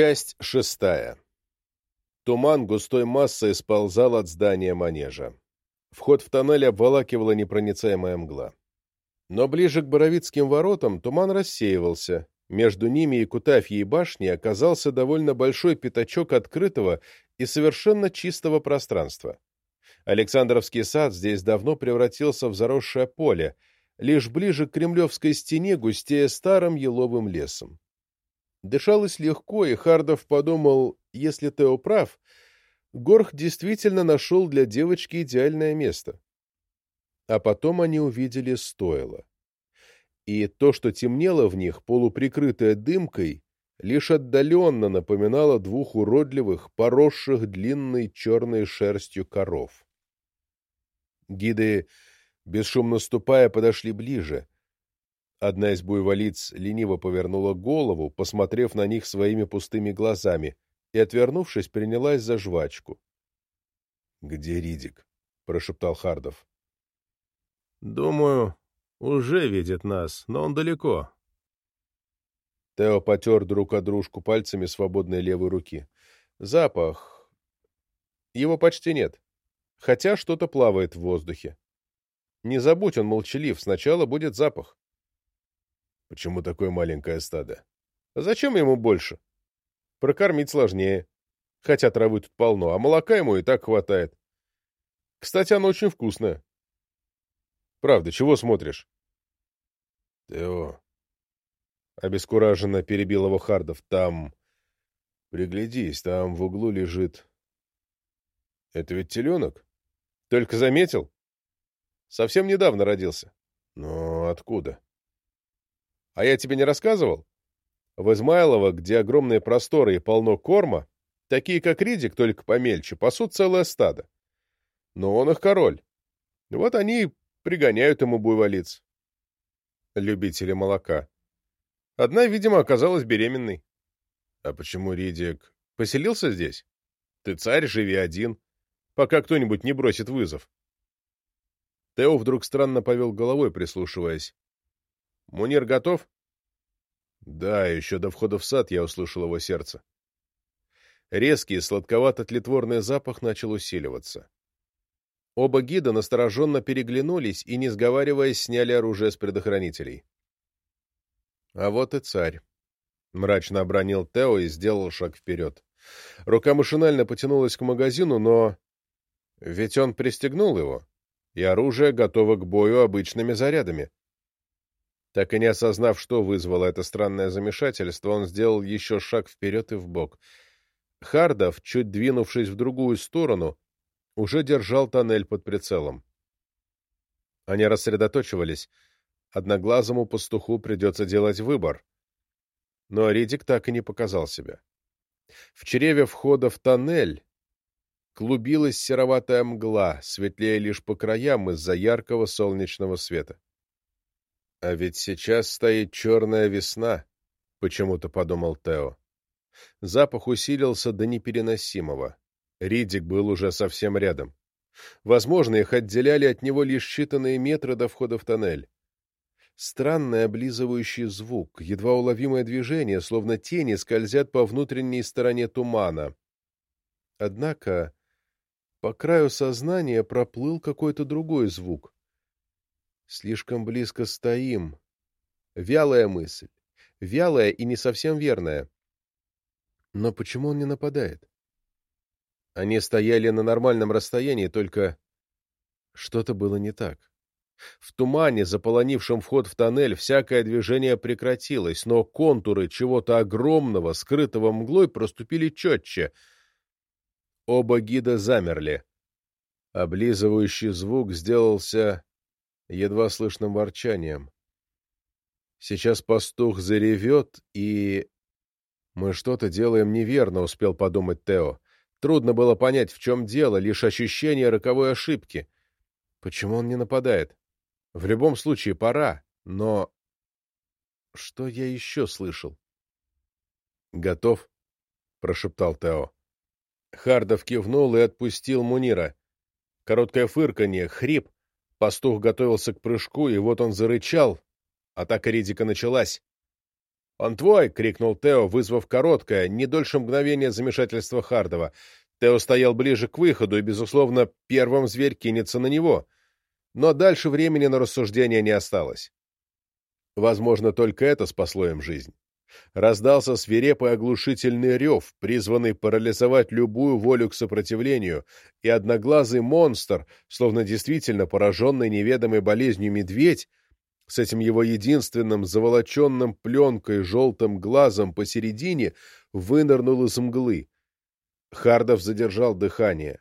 Часть шестая. Туман густой массой сползал от здания манежа. Вход в тоннель обволакивала непроницаемая мгла. Но ближе к Боровицким воротам туман рассеивался. Между ними и Кутафьей башней оказался довольно большой пятачок открытого и совершенно чистого пространства. Александровский сад здесь давно превратился в заросшее поле, лишь ближе к Кремлевской стене густея старым еловым лесом. Дышалось легко, и Хардов подумал, если Тео прав, Горх действительно нашел для девочки идеальное место. А потом они увидели стойло. И то, что темнело в них, полуприкрытое дымкой, лишь отдаленно напоминало двух уродливых, поросших длинной черной шерстью коров. Гиды, бесшумно ступая, подошли ближе. Одна из буйволиц лениво повернула голову, посмотрев на них своими пустыми глазами, и, отвернувшись, принялась за жвачку. — Где Ридик? — прошептал Хардов. — Думаю, уже видит нас, но он далеко. Тео потер друг о дружку пальцами свободной левой руки. Запах. Его почти нет хотя что-то плавает в воздухе. Не забудь, он молчалив, сначала будет запах. Почему такое маленькое стадо? А зачем ему больше? Прокормить сложнее. Хотя травы тут полно, а молока ему и так хватает. Кстати, оно очень вкусное. Правда, чего смотришь? Тео. Обескураженно перебил его Хардов. Там... Приглядись, там в углу лежит... Это ведь теленок? Только заметил? Совсем недавно родился. Но откуда? А я тебе не рассказывал? В Измайлово, где огромные просторы и полно корма, такие как Ридик, только помельче, пасут целое стадо. Но он их король. Вот они пригоняют ему буйволиц. Любители молока. Одна, видимо, оказалась беременной. А почему Ридик поселился здесь? Ты царь, живи один пока кто-нибудь не бросит вызов. Тео вдруг странно повел головой, прислушиваясь. «Мунир готов?» Да, еще до входа в сад я услышал его сердце. Резкий, сладковато-тлетворный запах начал усиливаться. Оба гида настороженно переглянулись и, не сговариваясь, сняли оружие с предохранителей. «А вот и царь», — мрачно обронил Тео и сделал шаг вперед. Рука машинально потянулась к магазину, но ведь он пристегнул его, и оружие готово к бою обычными зарядами. Так и не осознав, что вызвало это странное замешательство, он сделал еще шаг вперед и вбок. Хардов, чуть двинувшись в другую сторону, уже держал тоннель под прицелом. Они рассредоточивались. Одноглазому пастуху придется делать выбор. Но Ридик так и не показал себя. В чреве входа в тоннель клубилась сероватая мгла, светлее лишь по краям из-за яркого солнечного света. «А ведь сейчас стоит черная весна», — почему-то подумал Тео. Запах усилился до непереносимого. Ридик был уже совсем рядом. Возможно, их отделяли от него лишь считанные метры до входа в тоннель. Странный облизывающий звук, едва уловимое движение, словно тени скользят по внутренней стороне тумана. Однако по краю сознания проплыл какой-то другой звук. Слишком близко стоим. Вялая мысль. Вялая и не совсем верная. Но почему он не нападает? Они стояли на нормальном расстоянии, только что-то было не так. В тумане, заполонившем вход в тоннель, всякое движение прекратилось, но контуры чего-то огромного, скрытого мглой, проступили четче — Оба гида замерли. Облизывающий звук сделался едва слышным ворчанием. Сейчас пастух заревет, и... «Мы что-то делаем неверно», — успел подумать Тео. Трудно было понять, в чем дело, лишь ощущение роковой ошибки. Почему он не нападает? В любом случае, пора, но... Что я еще слышал? «Готов?» — прошептал Тео. Хардов кивнул и отпустил Мунира. Короткое фырканье, хрип. Пастух готовился к прыжку, и вот он зарычал. Атака Ридика началась. «Он твой!» — крикнул Тео, вызвав короткое, не дольше мгновения замешательства Хардова. Тео стоял ближе к выходу, и, безусловно, первым зверь кинется на него. Но дальше времени на рассуждение не осталось. Возможно, только это спасло им жизнь. Раздался свирепый оглушительный рев, призванный парализовать любую волю к сопротивлению, и одноглазый монстр, словно действительно пораженный неведомой болезнью медведь, с этим его единственным заволоченным пленкой желтым глазом посередине, вынырнул из мглы. Хардов задержал дыхание.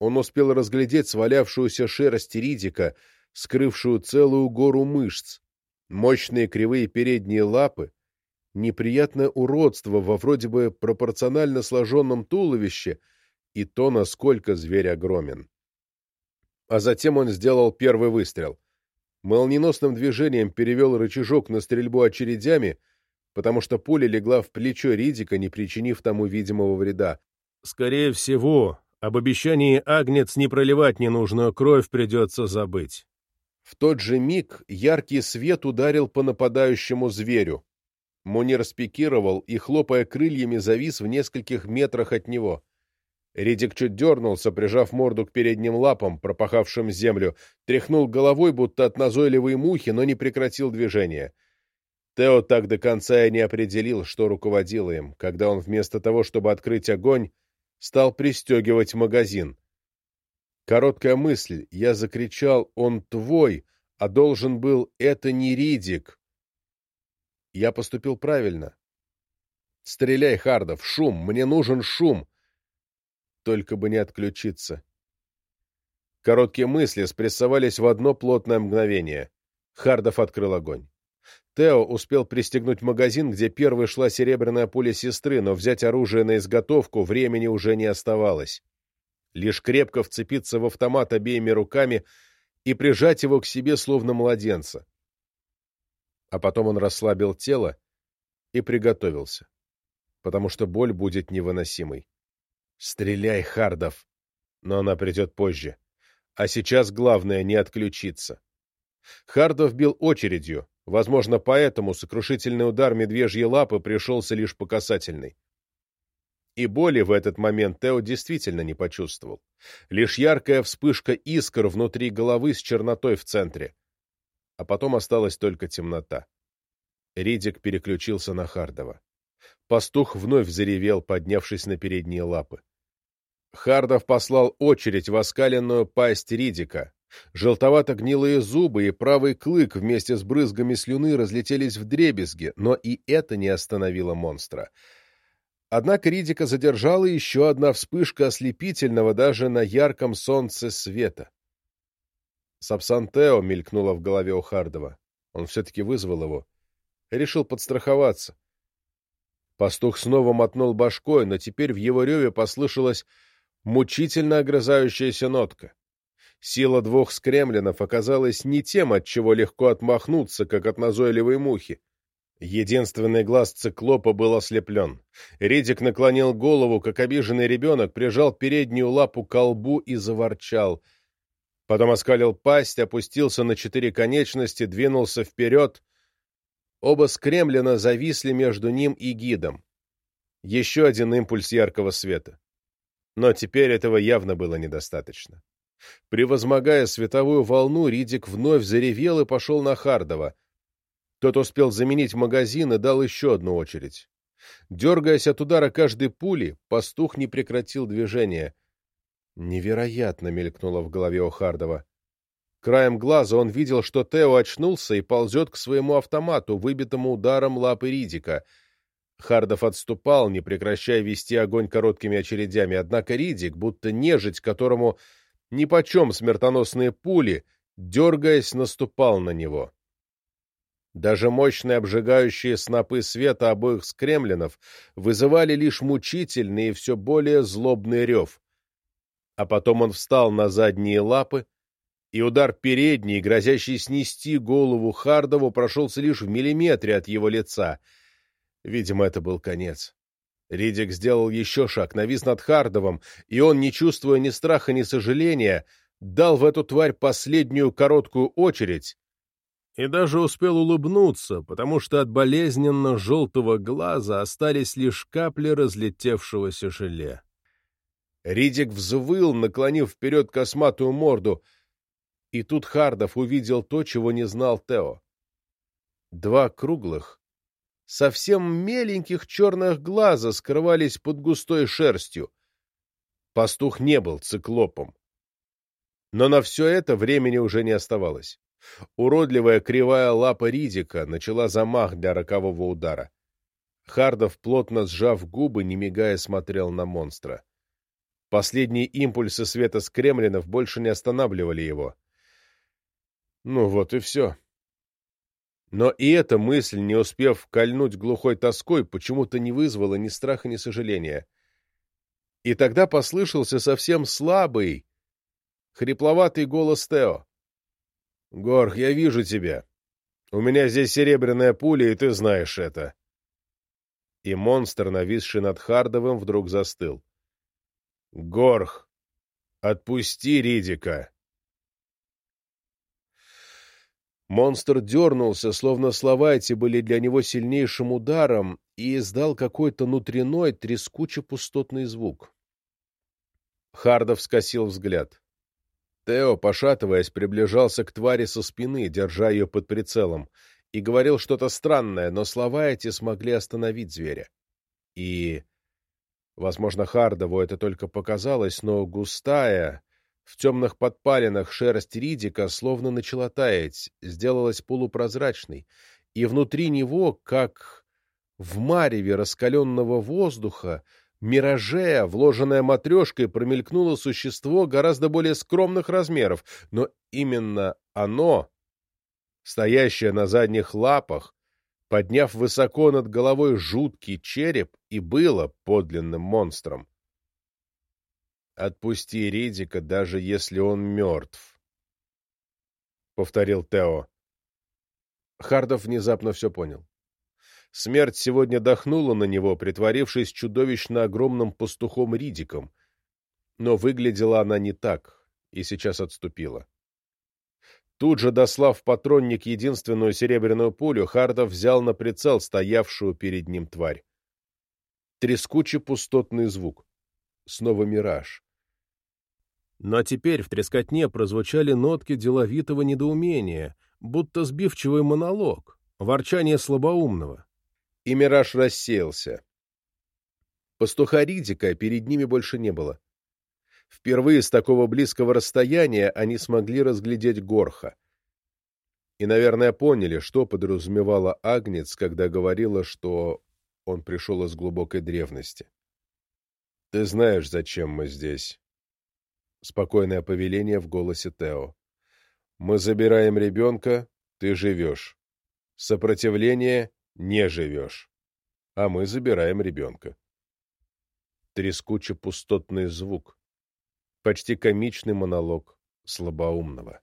Он успел разглядеть свалявшуюся шерсть Ридика, скрывшую целую гору мышц, мощные кривые передние лапы, неприятное уродство во вроде бы пропорционально сложенном туловище и то, насколько зверь огромен. А затем он сделал первый выстрел. Молниеносным движением перевел рычажок на стрельбу очередями, потому что пуля легла в плечо Ридика, не причинив тому видимого вреда. «Скорее всего, об обещании Агнец не проливать ненужную кровь придется забыть». В тот же миг яркий свет ударил по нападающему зверю. Мунир спикировал и, хлопая крыльями, завис в нескольких метрах от него. Ридик чуть дернулся, прижав морду к передним лапам, пропахавшим землю, тряхнул головой, будто от назойливой мухи, но не прекратил движение. Тео так до конца и не определил, что руководило им, когда он вместо того, чтобы открыть огонь, стал пристегивать магазин. Короткая мысль. Я закричал «Он твой!», а должен был «Это не Ридик!» Я поступил правильно. Стреляй, Хардов, шум, мне нужен шум. Только бы не отключиться. Короткие мысли спрессовались в одно плотное мгновение. Хардов открыл огонь. Тео успел пристегнуть магазин, где первой шла серебряная пуля сестры, но взять оружие на изготовку времени уже не оставалось. Лишь крепко вцепиться в автомат обеими руками и прижать его к себе, словно младенца а потом он расслабил тело и приготовился, потому что боль будет невыносимой. «Стреляй, Хардов!» Но она придет позже. А сейчас главное не отключиться. Хардов бил очередью, возможно, поэтому сокрушительный удар медвежьей лапы пришелся лишь по касательной. И боли в этот момент Тео действительно не почувствовал. Лишь яркая вспышка искр внутри головы с чернотой в центре а потом осталась только темнота. Ридик переключился на Хардова. Пастух вновь заревел, поднявшись на передние лапы. Хардов послал очередь в оскаленную пасть Ридика. Желтовато-гнилые зубы и правый клык вместе с брызгами слюны разлетелись в дребезги, но и это не остановило монстра. Однако Ридика задержала еще одна вспышка ослепительного даже на ярком солнце света. Сапсантео мелькнуло в голове у Хардова. Он все-таки вызвал его. Решил подстраховаться. Пастух снова мотнул башкой, но теперь в его реве послышалась мучительно огрызающаяся нотка. Сила двух скремлинов оказалась не тем, от чего легко отмахнуться, как от назойливой мухи. Единственный глаз циклопа был ослеплен. Ридик наклонил голову, как обиженный ребенок, прижал переднюю лапу к колбу и заворчал — Потом оскалил пасть, опустился на четыре конечности, двинулся вперед. Оба скремлина зависли между ним и гидом. Еще один импульс яркого света. Но теперь этого явно было недостаточно. Превозмогая световую волну, Ридик вновь заревел и пошел на Хардова. Тот успел заменить магазин и дал еще одну очередь. Дергаясь от удара каждой пули, пастух не прекратил движения — Невероятно мелькнуло в голове у Хардова. Краем глаза он видел, что Тео очнулся и ползет к своему автомату, выбитому ударом лапы Ридика. Хардов отступал, не прекращая вести огонь короткими очередями, однако Ридик, будто нежить, которому нипочем смертоносные пули, дергаясь, наступал на него. Даже мощные обжигающие снопы света обоих скремлинов вызывали лишь мучительный и все более злобный рев а потом он встал на задние лапы, и удар передний, грозящий снести голову Хардову, прошелся лишь в миллиметре от его лица. Видимо, это был конец. Ридик сделал еще шаг, навис над Хардовым, и он, не чувствуя ни страха, ни сожаления, дал в эту тварь последнюю короткую очередь, и даже успел улыбнуться, потому что от болезненно-желтого глаза остались лишь капли разлетевшегося желе. Ридик взвыл, наклонив вперед косматую морду, и тут Хардов увидел то, чего не знал Тео. Два круглых, совсем меленьких черных глаза скрывались под густой шерстью. Пастух не был циклопом. Но на все это времени уже не оставалось. Уродливая кривая лапа Ридика начала замах для рокового удара. Хардов, плотно сжав губы, не мигая, смотрел на монстра. Последние импульсы света с кремлинов больше не останавливали его. Ну вот и все. Но и эта мысль, не успев кольнуть глухой тоской, почему-то не вызвала ни страха, ни сожаления. И тогда послышался совсем слабый, хрипловатый голос Тео. «Горх, я вижу тебя. У меня здесь серебряная пуля, и ты знаешь это». И монстр, нависший над Хардовым, вдруг застыл. «Горх, отпусти Ридика!» Монстр дернулся, словно слова эти были для него сильнейшим ударом, и издал какой-то внутренной, трескуче-пустотный звук. Хардов скосил взгляд. Тео, пошатываясь, приближался к твари со спины, держа ее под прицелом, и говорил что-то странное, но слова эти смогли остановить зверя. И, возможно, Хардову это только показалось, но густая, в темных подпалинах шерсть Ридика словно начала таять, сделалась полупрозрачной, и внутри него, как в мареве раскаленного воздуха, мираже, вложенное матрешкой, промелькнуло существо гораздо более скромных размеров, но именно оно, стоящее на задних лапах, подняв высоко над головой жуткий череп, и было подлинным монстром. «Отпусти Ридика, даже если он мертв», — повторил Тео. Хардов внезапно все понял. Смерть сегодня дохнула на него, притворившись чудовищно огромным пастухом Ридиком. Но выглядела она не так, и сейчас отступила. Тут же, дослав в патронник единственную серебряную пулю, Хардов взял на прицел стоявшую перед ним тварь. Трескучий пустотный звук. Снова мираж. Но теперь в трескотне прозвучали нотки деловитого недоумения, будто сбивчивый монолог, ворчание слабоумного и мираж рассеялся. Пастуха Ридика перед ними больше не было. Впервые с такого близкого расстояния они смогли разглядеть Горха. И, наверное, поняли, что подразумевала Агнец, когда говорила, что он пришел из глубокой древности. «Ты знаешь, зачем мы здесь?» Спокойное повеление в голосе Тео. «Мы забираем ребенка, ты живешь. Сопротивление не живешь, а мы забираем ребенка. Трескуче-пустотный звук, почти комичный монолог слабоумного.